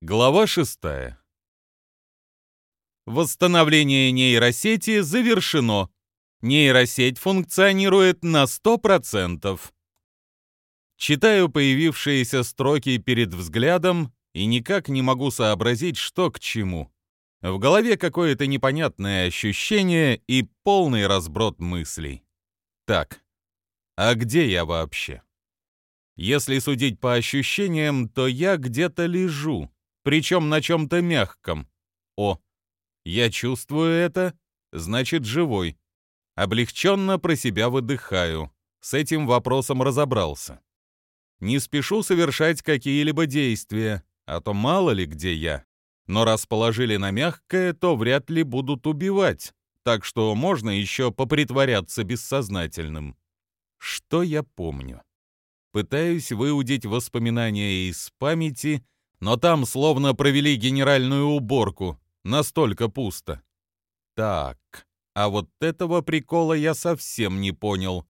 Глава 6. Восстановление нейросети завершено. Нейросеть функционирует на 100%. Читаю появившиеся строки перед взглядом и никак не могу сообразить, что к чему. В голове какое-то непонятное ощущение и полный разброд мыслей. Так, а где я вообще? Если судить по ощущениям, то я где-то лежу причем на чем-то мягком. О, я чувствую это, значит, живой. Облегченно про себя выдыхаю. С этим вопросом разобрался. Не спешу совершать какие-либо действия, а то мало ли где я. Но раз положили на мягкое, то вряд ли будут убивать, так что можно еще попритворяться бессознательным. Что я помню? Пытаюсь выудить воспоминания из памяти — но там словно провели генеральную уборку, настолько пусто. Так, а вот этого прикола я совсем не понял.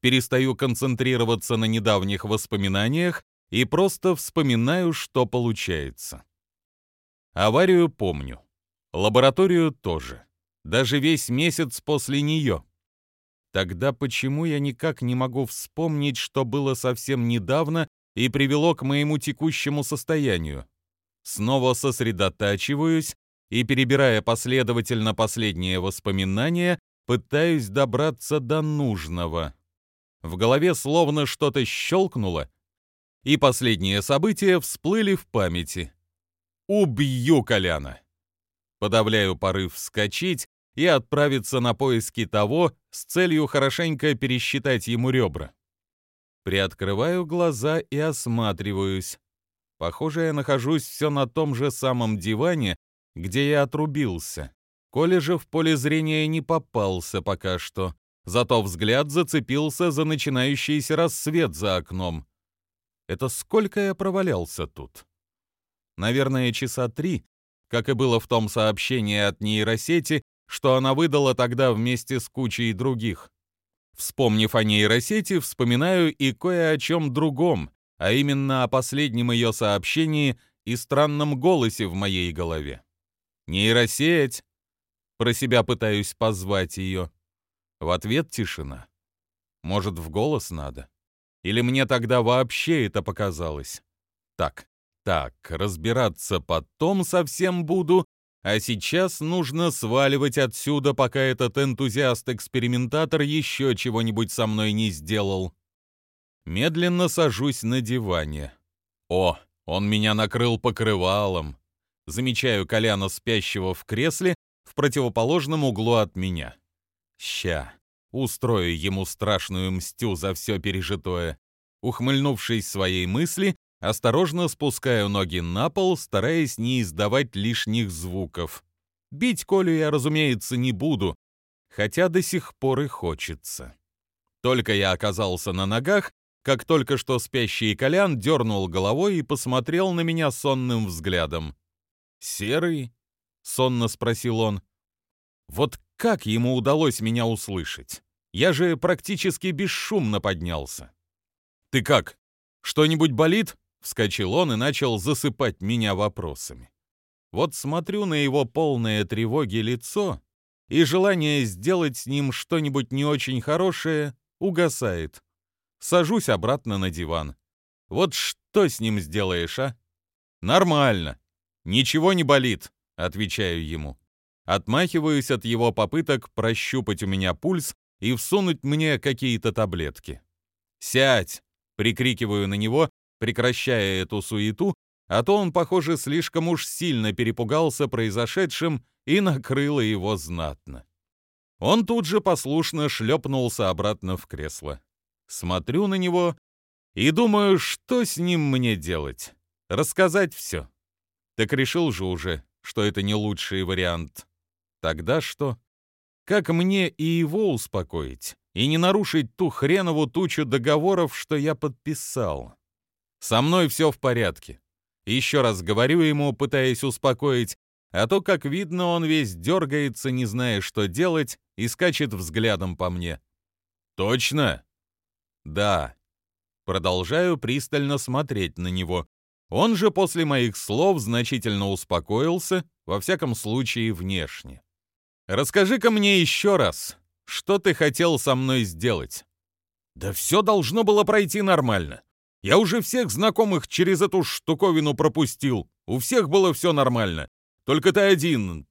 Перестаю концентрироваться на недавних воспоминаниях и просто вспоминаю, что получается. Аварию помню. Лабораторию тоже. Даже весь месяц после нее. Тогда почему я никак не могу вспомнить, что было совсем недавно и привело к моему текущему состоянию. Снова сосредотачиваюсь и, перебирая последовательно последние воспоминания, пытаюсь добраться до нужного. В голове словно что-то щелкнуло, и последние события всплыли в памяти. «Убью Коляна!» Подавляю порыв вскочить и отправиться на поиски того с целью хорошенько пересчитать ему ребра. Приоткрываю глаза и осматриваюсь. Похоже, я нахожусь все на том же самом диване, где я отрубился. Коля же в поле зрения не попался пока что. Зато взгляд зацепился за начинающийся рассвет за окном. Это сколько я провалялся тут? Наверное, часа три, как и было в том сообщении от нейросети, что она выдала тогда вместе с кучей других. Вспомнив о нейросети, вспоминаю и кое о чем другом, а именно о последнем ее сообщении и странном голосе в моей голове. «Нейросеть!» Про себя пытаюсь позвать ее. В ответ тишина. Может, в голос надо? Или мне тогда вообще это показалось? Так, так, разбираться потом совсем буду, а сейчас нужно сваливать отсюда, пока этот энтузиаст-экспериментатор еще чего-нибудь со мной не сделал. Медленно сажусь на диване. О, он меня накрыл покрывалом. Замечаю Коляна, спящего в кресле, в противоположном углу от меня. Ща, устрою ему страшную мстю за все пережитое. Ухмыльнувшись своей мысли, Осторожно спускаю ноги на пол, стараясь не издавать лишних звуков. Бить Колю я, разумеется, не буду, хотя до сих пор и хочется. Только я оказался на ногах, как только что спящий Колян дернул головой и посмотрел на меня сонным взглядом. «Серый?» — сонно спросил он. «Вот как ему удалось меня услышать? Я же практически бесшумно поднялся». «Ты как? Что-нибудь болит?» Вскочил он и начал засыпать меня вопросами. Вот смотрю на его полное тревоги лицо, и желание сделать с ним что-нибудь не очень хорошее угасает. Сажусь обратно на диван. Вот что с ним сделаешь, а? Нормально. Ничего не болит, отвечаю ему. Отмахиваюсь от его попыток прощупать у меня пульс и всунуть мне какие-то таблетки. «Сядь!» — прикрикиваю на него прекращая эту суету, а то он, похоже, слишком уж сильно перепугался произошедшим и накрыло его знатно. Он тут же послушно шлепнулся обратно в кресло. Смотрю на него и думаю, что с ним мне делать? Рассказать все. Так решил же уже, что это не лучший вариант. Тогда что? Как мне и его успокоить, и не нарушить ту хренову тучу договоров, что я подписал? Со мной все в порядке. Еще раз говорю ему, пытаясь успокоить, а то, как видно, он весь дергается, не зная, что делать, и скачет взглядом по мне. «Точно?» «Да». Продолжаю пристально смотреть на него. Он же после моих слов значительно успокоился, во всяком случае внешне. «Расскажи-ка мне еще раз, что ты хотел со мной сделать?» «Да все должно было пройти нормально. Я уже всех знакомых через эту штуковину пропустил. У всех было все нормально. Только ты один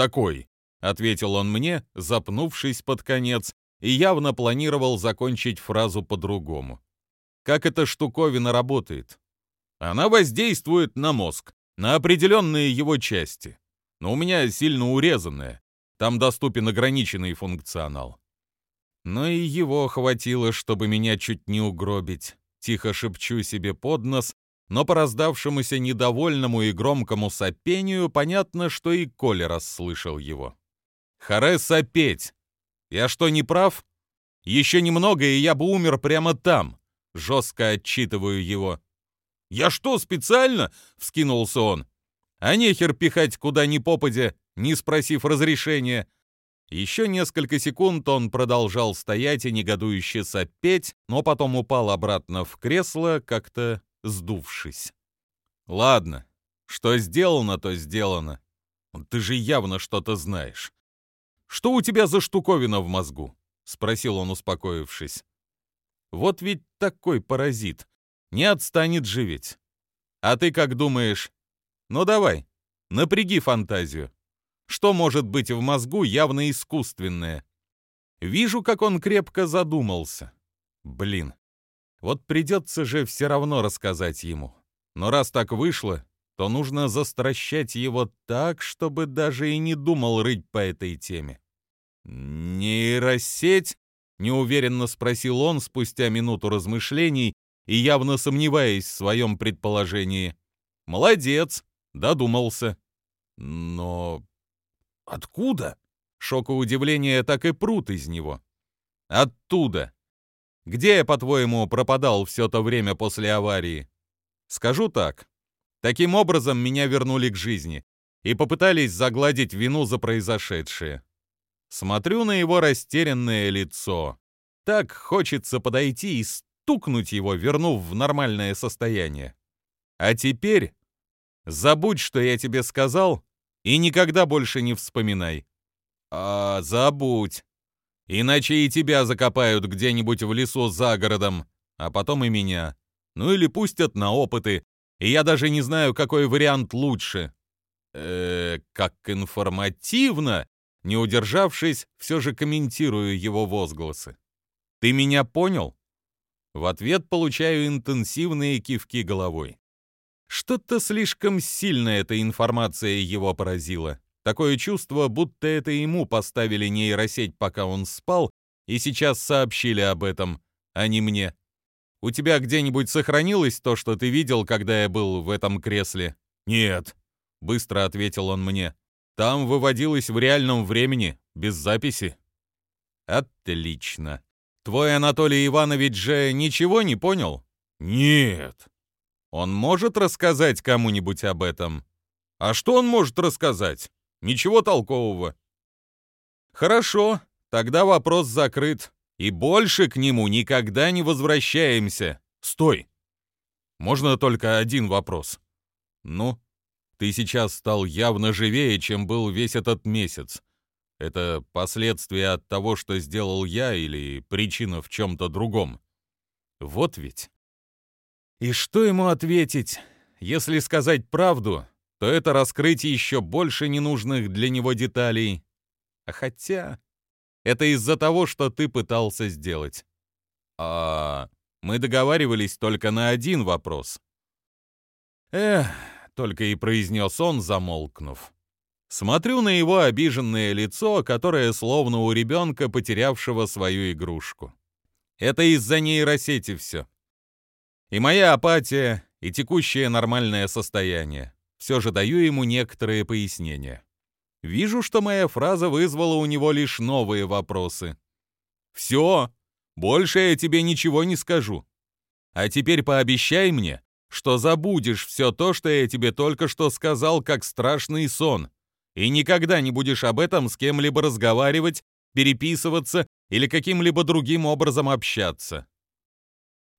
такой», — ответил он мне, запнувшись под конец, и явно планировал закончить фразу по-другому. «Как эта штуковина работает?» Она воздействует на мозг, на определенные его части. Но у меня сильно урезанная. Там доступен ограниченный функционал. Но и его хватило, чтобы меня чуть не угробить. Тихо шепчу себе под нос, но по раздавшемуся недовольному и громкому сопению понятно, что и Коля расслышал его. «Харе сопеть! Я что, не прав? Еще немного, и я бы умер прямо там!» Жестко отчитываю его. «Я что, специально?» — вскинулся он. «А нехер пихать куда ни попадя, не спросив разрешения». Еще несколько секунд он продолжал стоять и негодующе сопеть, но потом упал обратно в кресло, как-то сдувшись. «Ладно, что сделано, то сделано. Ты же явно что-то знаешь. Что у тебя за штуковина в мозгу?» — спросил он, успокоившись. «Вот ведь такой паразит. Не отстанет живеть. А ты как думаешь? Ну давай, напряги фантазию. Что может быть в мозгу явно искусственное? Вижу, как он крепко задумался. Блин, вот придется же все равно рассказать ему. Но раз так вышло, то нужно застращать его так, чтобы даже и не думал рыть по этой теме. «Нейросеть?» — неуверенно спросил он спустя минуту размышлений, и явно сомневаясь в своем предположении. «Молодец!» — додумался. «Но откуда?» Шок и удивление так и прут из него. «Оттуда. Где я, по-твоему, пропадал все то время после аварии? Скажу так. Таким образом меня вернули к жизни и попытались загладить вину за произошедшее. Смотрю на его растерянное лицо. Так хочется подойти и стукнуть его, вернув в нормальное состояние. А теперь забудь, что я тебе сказал, и никогда больше не вспоминай. А, забудь. Иначе и тебя закопают где-нибудь в лесу за городом, а потом и меня. Ну или пустят на опыты, и я даже не знаю, какой вариант лучше. Э, -э как информативно, не удержавшись, все же комментирую его возгласы. Ты меня понял? В ответ получаю интенсивные кивки головой. Что-то слишком сильно эта информация его поразила. Такое чувство, будто это ему поставили нейросеть, пока он спал, и сейчас сообщили об этом, а не мне. У тебя где-нибудь сохранилось то, что ты видел, когда я был в этом кресле? Нет, быстро ответил он мне. Там выводилось в реальном времени, без записи. Отлично. Твой Анатолий Иванович же ничего не понял? Нет. Он может рассказать кому-нибудь об этом? А что он может рассказать? Ничего толкового. Хорошо, тогда вопрос закрыт. И больше к нему никогда не возвращаемся. Стой. Можно только один вопрос. Ну, ты сейчас стал явно живее, чем был весь этот месяц. Это последствия от того, что сделал я, или причина в чем-то другом? Вот ведь. И что ему ответить? Если сказать правду, то это раскрыть еще больше ненужных для него деталей. А хотя... Это из-за того, что ты пытался сделать. А мы договаривались только на один вопрос. Эх, только и произнес он, замолкнув. Смотрю на его обиженное лицо, которое словно у ребенка, потерявшего свою игрушку. Это из-за нейросети все. И моя апатия, и текущее нормальное состояние. Все же даю ему некоторые пояснения. Вижу, что моя фраза вызвала у него лишь новые вопросы. «Все, больше я тебе ничего не скажу. А теперь пообещай мне, что забудешь все то, что я тебе только что сказал, как страшный сон, и никогда не будешь об этом с кем-либо разговаривать, переписываться или каким-либо другим образом общаться.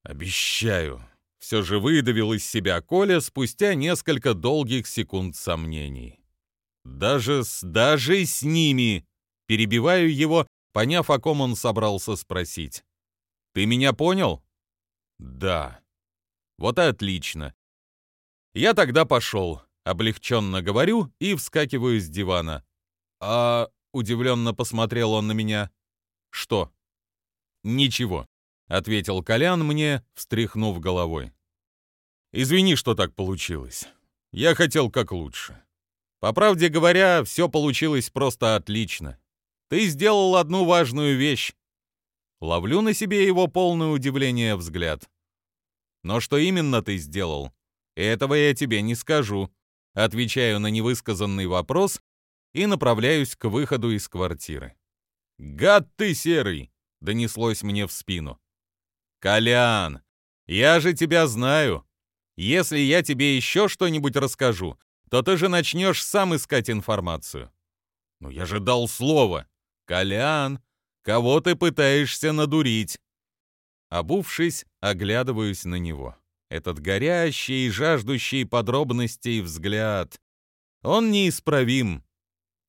Обещаю, Все же выдавил из себя Коля спустя несколько долгих секунд сомнений. Даже с... даже с ними! Перебиваю его, поняв, о ком он собрался спросить. «Ты меня понял?» «Да». «Вот и отлично. Я тогда пошел, облегченно говорю и вскакиваю с дивана. «А...» — удивленно посмотрел он на меня. «Что?» «Ничего», — ответил Колян мне, встряхнув головой. «Извини, что так получилось. Я хотел как лучше. По правде говоря, все получилось просто отлично. Ты сделал одну важную вещь. Ловлю на себе его полное удивление взгляд. Но что именно ты сделал? Этого я тебе не скажу. Отвечаю на невысказанный вопрос и направляюсь к выходу из квартиры. «Гад ты серый!» — донеслось мне в спину. «Колян, я же тебя знаю. Если я тебе еще что-нибудь расскажу, то ты же начнешь сам искать информацию». «Ну я же дал слово!» «Колян, кого ты пытаешься надурить?» Обувшись, оглядываюсь на него. Этот горящий и жаждущий подробностей взгляд. Он неисправим.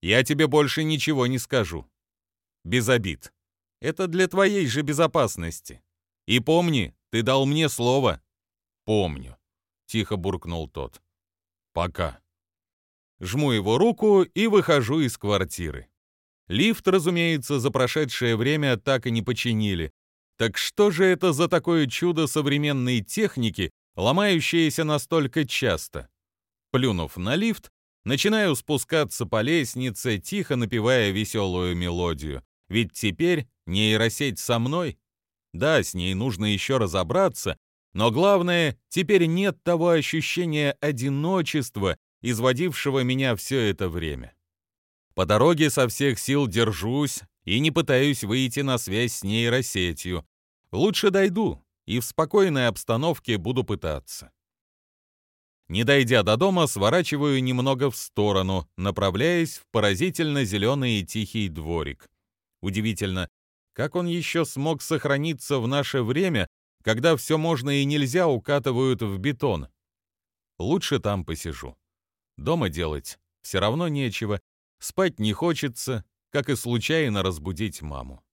Я тебе больше ничего не скажу. Без обид. Это для твоей же безопасности. И помни, ты дал мне слово. Помню. Тихо буркнул тот. Пока. Жму его руку и выхожу из квартиры. Лифт, разумеется, за прошедшее время так и не починили. Так что же это за такое чудо современной техники, ломающееся настолько часто? Плюнув на лифт, начинаю спускаться по лестнице, тихо напевая веселую мелодию. Ведь теперь нейросеть со мной. Да, с ней нужно еще разобраться, но главное, теперь нет того ощущения одиночества, изводившего меня все это время. По дороге со всех сил держусь и не пытаюсь выйти на связь с нейросетью. Лучше дойду и в спокойной обстановке буду пытаться. Не дойдя до дома, сворачиваю немного в сторону, направляясь в поразительно зеленый и тихий дворик. Удивительно, как он еще смог сохраниться в наше время, когда все можно и нельзя укатывают в бетон. Лучше там посижу. Дома делать все равно нечего, Спать не хочется, как и случайно разбудить маму.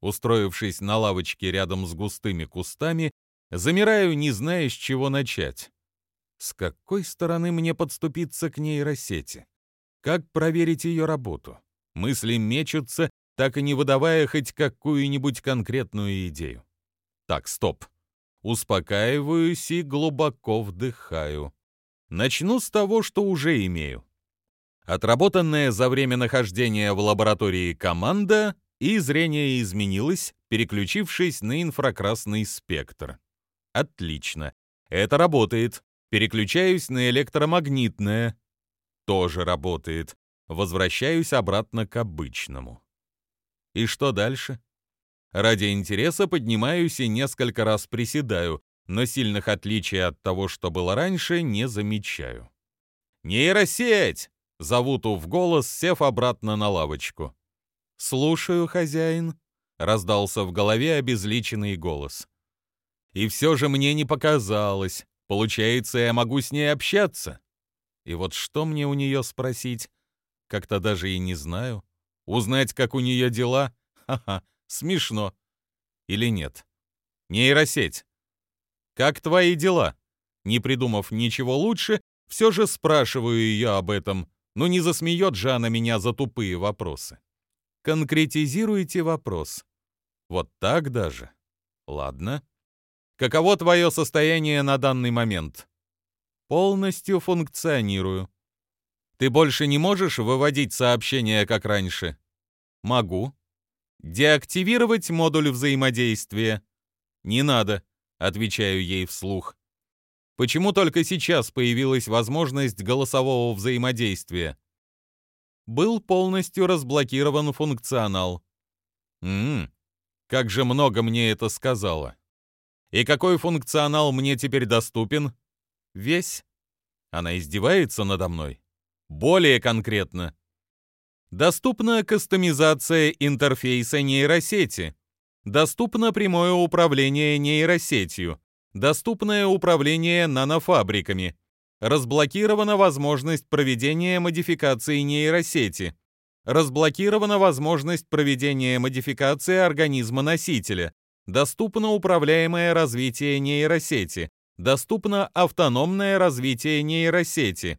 Устроившись на лавочке рядом с густыми кустами, замираю, не зная, с чего начать. С какой стороны мне подступиться к нейросети? Как проверить ее работу? Мысли мечутся, так и не выдавая хоть какую-нибудь конкретную идею. Так, стоп. Успокаиваюсь и глубоко вдыхаю. Начну с того, что уже имею отработанная за время нахождения в лаборатории команда, и зрение изменилось, переключившись на инфракрасный спектр. Отлично. Это работает. Переключаюсь на электромагнитное. Тоже работает. Возвращаюсь обратно к обычному. И что дальше? Ради интереса поднимаюсь и несколько раз приседаю, но сильных отличий от того, что было раньше, не замечаю. «Нейросеть! Зовут в голос, сев обратно на лавочку. «Слушаю, хозяин», — раздался в голове обезличенный голос. «И все же мне не показалось. Получается, я могу с ней общаться. И вот что мне у нее спросить? Как-то даже и не знаю. Узнать, как у нее дела? Ха-ха, смешно. Или нет? Нейросеть. Как твои дела? Не придумав ничего лучше, все же спрашиваю ее об этом, ну не засмеет же она меня за тупые вопросы. Конкретизируйте вопрос. Вот так даже? Ладно. Каково твое состояние на данный момент? Полностью функционирую. Ты больше не можешь выводить сообщения, как раньше? Могу. Деактивировать модуль взаимодействия? Не надо, отвечаю ей вслух. Почему только сейчас появилась возможность голосового взаимодействия? Был полностью разблокирован функционал. Ммм, как же много мне это сказала. И какой функционал мне теперь доступен? Весь. Она издевается надо мной. Более конкретно. Доступна кастомизация интерфейса нейросети. Доступно прямое управление нейросетью Доступное управление нанофабриками. Разблокирована возможность проведения модификации нейросети. Разблокирована возможность проведения модификации организма носителя. Доступно управляемое развитие нейросети. Доступно автономное развитие нейросети.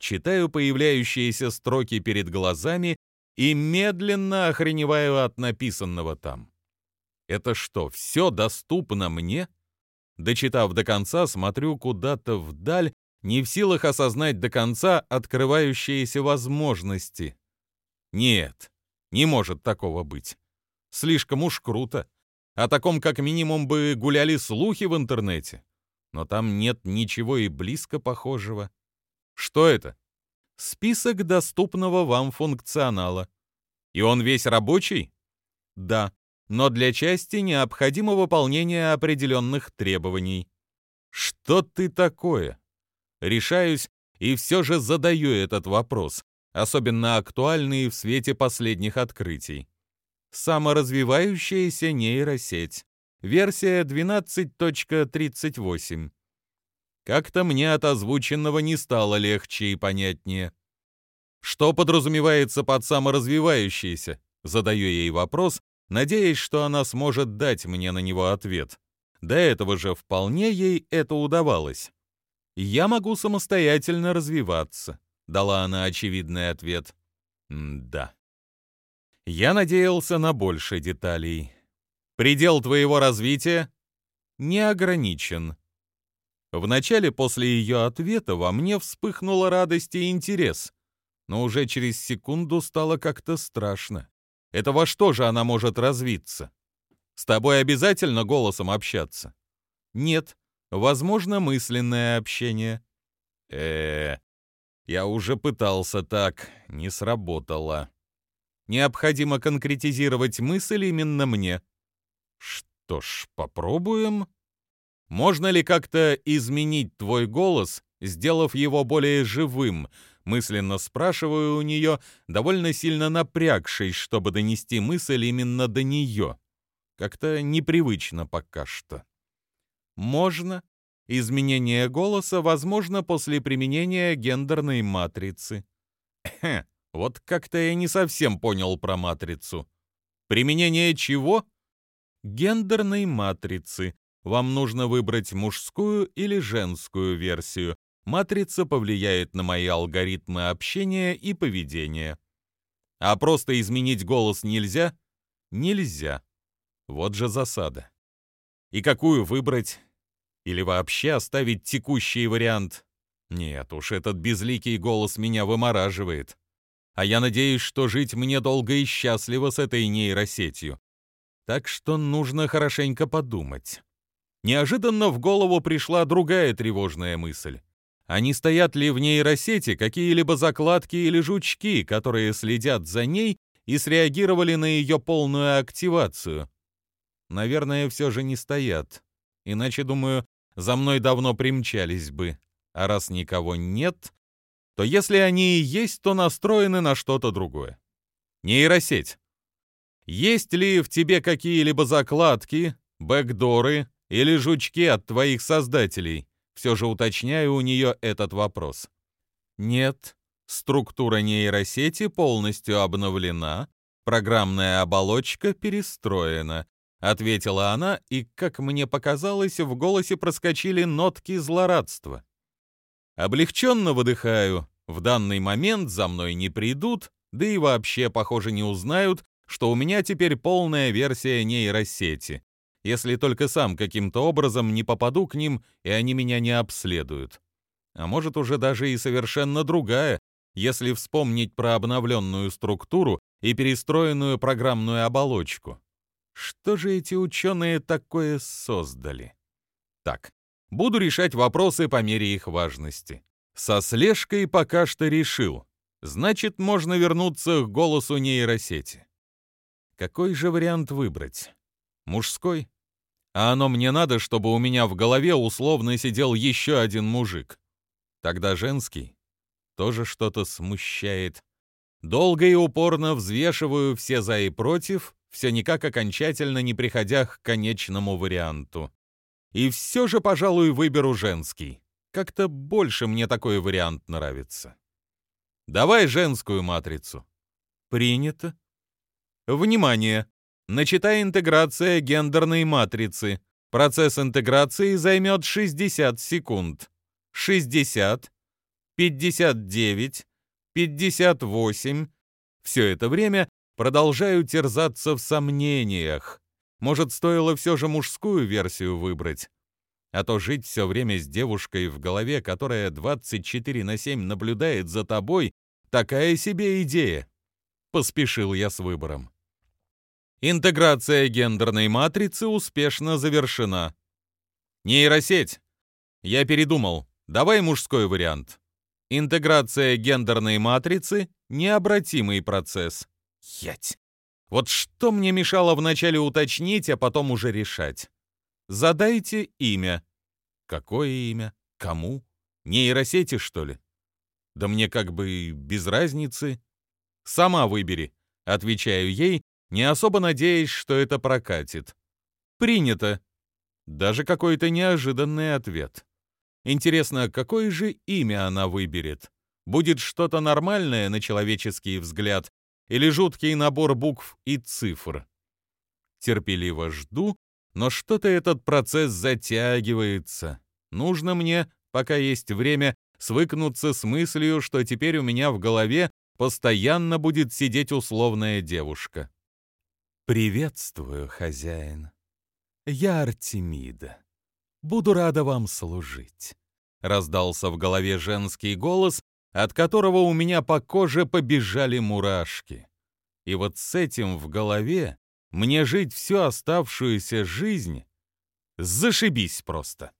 Читаю появляющиеся строки перед глазами и медленно охреневаю от написанного там. Это что, все доступно мне? Дочитав до конца, смотрю куда-то вдаль, не в силах осознать до конца открывающиеся возможности. Нет, не может такого быть. Слишком уж круто. О таком как минимум бы гуляли слухи в интернете. Но там нет ничего и близко похожего. Что это? Список доступного вам функционала. И он весь рабочий? Да, но для части необходимо выполнение определенных требований. Что ты такое? Решаюсь и все же задаю этот вопрос, особенно актуальный в свете последних открытий. Саморазвивающаяся нейросеть. Версия 12.38. Как-то мне от озвученного не стало легче и понятнее. Что подразумевается под саморазвивающейся? Задаю ей вопрос, надеясь, что она сможет дать мне на него ответ. До этого же вполне ей это удавалось. «Я могу самостоятельно развиваться», — дала она очевидный ответ. «Да». Я надеялся на больше деталей. Предел твоего развития не ограничен. Вначале после ее ответа во мне вспыхнула радость и интерес, но уже через секунду стало как-то страшно. Это во что же она может развиться? С тобой обязательно голосом общаться? Нет, возможно, мысленное общение. Э, -э я уже пытался так, не сработало. Необходимо конкретизировать мысль именно мне. Что ж, попробуем. Можно ли как-то изменить твой голос, сделав его более живым, мысленно спрашиваю у нее, довольно сильно напрягшись, чтобы донести мысль именно до нее. Как-то непривычно пока что. Можно. Изменение голоса возможно после применения гендерной матрицы. Хе, вот как-то я не совсем понял про матрицу. Применение чего? Гендерной матрицы. Вам нужно выбрать мужскую или женскую версию. Матрица повлияет на мои алгоритмы общения и поведения. А просто изменить голос нельзя? Нельзя. Вот же засада. И какую выбрать? Или вообще оставить текущий вариант? Нет уж, этот безликий голос меня вымораживает. А я надеюсь, что жить мне долго и счастливо с этой нейросетью. Так что нужно хорошенько подумать. Неожиданно в голову пришла другая тревожная мысль. А не стоят ли в нейросети какие-либо закладки или жучки, которые следят за ней и среагировали на ее полную активацию? Наверное, все же не стоят. Иначе, думаю, за мной давно примчались бы. А раз никого нет, то если они и есть, то настроены на что-то другое. Нейросеть. Есть ли в тебе какие-либо закладки, бэкдоры или жучки от твоих создателей? Все же уточняю у нее этот вопрос. Нет, структура нейросети полностью обновлена, программная оболочка перестроена, ответила она, и, как мне показалось, в голосе проскочили нотки злорадства. Облегченно выдыхаю. В данный момент за мной не придут, да и вообще, похоже, не узнают, что у меня теперь полная версия нейросети если только сам каким-то образом не попаду к ним, и они меня не обследуют. А может, уже даже и совершенно другая, если вспомнить про обновленную структуру и перестроенную программную оболочку. Что же эти ученые такое создали? Так, буду решать вопросы по мере их важности. Со слежкой пока что решил. Значит, можно вернуться к голосу нейросети. Какой же вариант выбрать? Мужской? А оно мне надо, чтобы у меня в голове условно сидел еще один мужик. Тогда женский тоже что-то смущает. Долго и упорно взвешиваю все за и против, все никак окончательно не приходя к конечному варианту. И все же, пожалуй, выберу женский. Как-то больше мне такой вариант нравится. Давай женскую матрицу. Принято. Внимание! Начата интеграция гендерной матрицы. Процесс интеграции займет 60 секунд. 60, 59, 58. Все это время продолжаю терзаться в сомнениях. Может, стоило все же мужскую версию выбрать? А то жить все время с девушкой в голове, которая 24 на 7 наблюдает за тобой, такая себе идея. Поспешил я с выбором. Интеграция гендерной матрицы успешно завершена. Нейросеть. Я передумал. Давай мужской вариант. Интеграция гендерной матрицы — необратимый процесс. Ять. Вот что мне мешало вначале уточнить, а потом уже решать? Задайте имя. Какое имя? Кому? Нейросети, что ли? Да мне как бы без разницы. Сама выбери. Отвечаю ей, не особо надеясь, что это прокатит. Принято. Даже какой-то неожиданный ответ. Интересно, какое же имя она выберет? Будет что-то нормальное на человеческий взгляд или жуткий набор букв и цифр? Терпеливо жду, но что-то этот процесс затягивается. Нужно мне, пока есть время, свыкнуться с мыслью, что теперь у меня в голове постоянно будет сидеть условная девушка. «Приветствую, хозяин. Я Артемида. Буду рада вам служить», — раздался в голове женский голос, от которого у меня по коже побежали мурашки. И вот с этим в голове мне жить всю оставшуюся жизнь зашибись просто.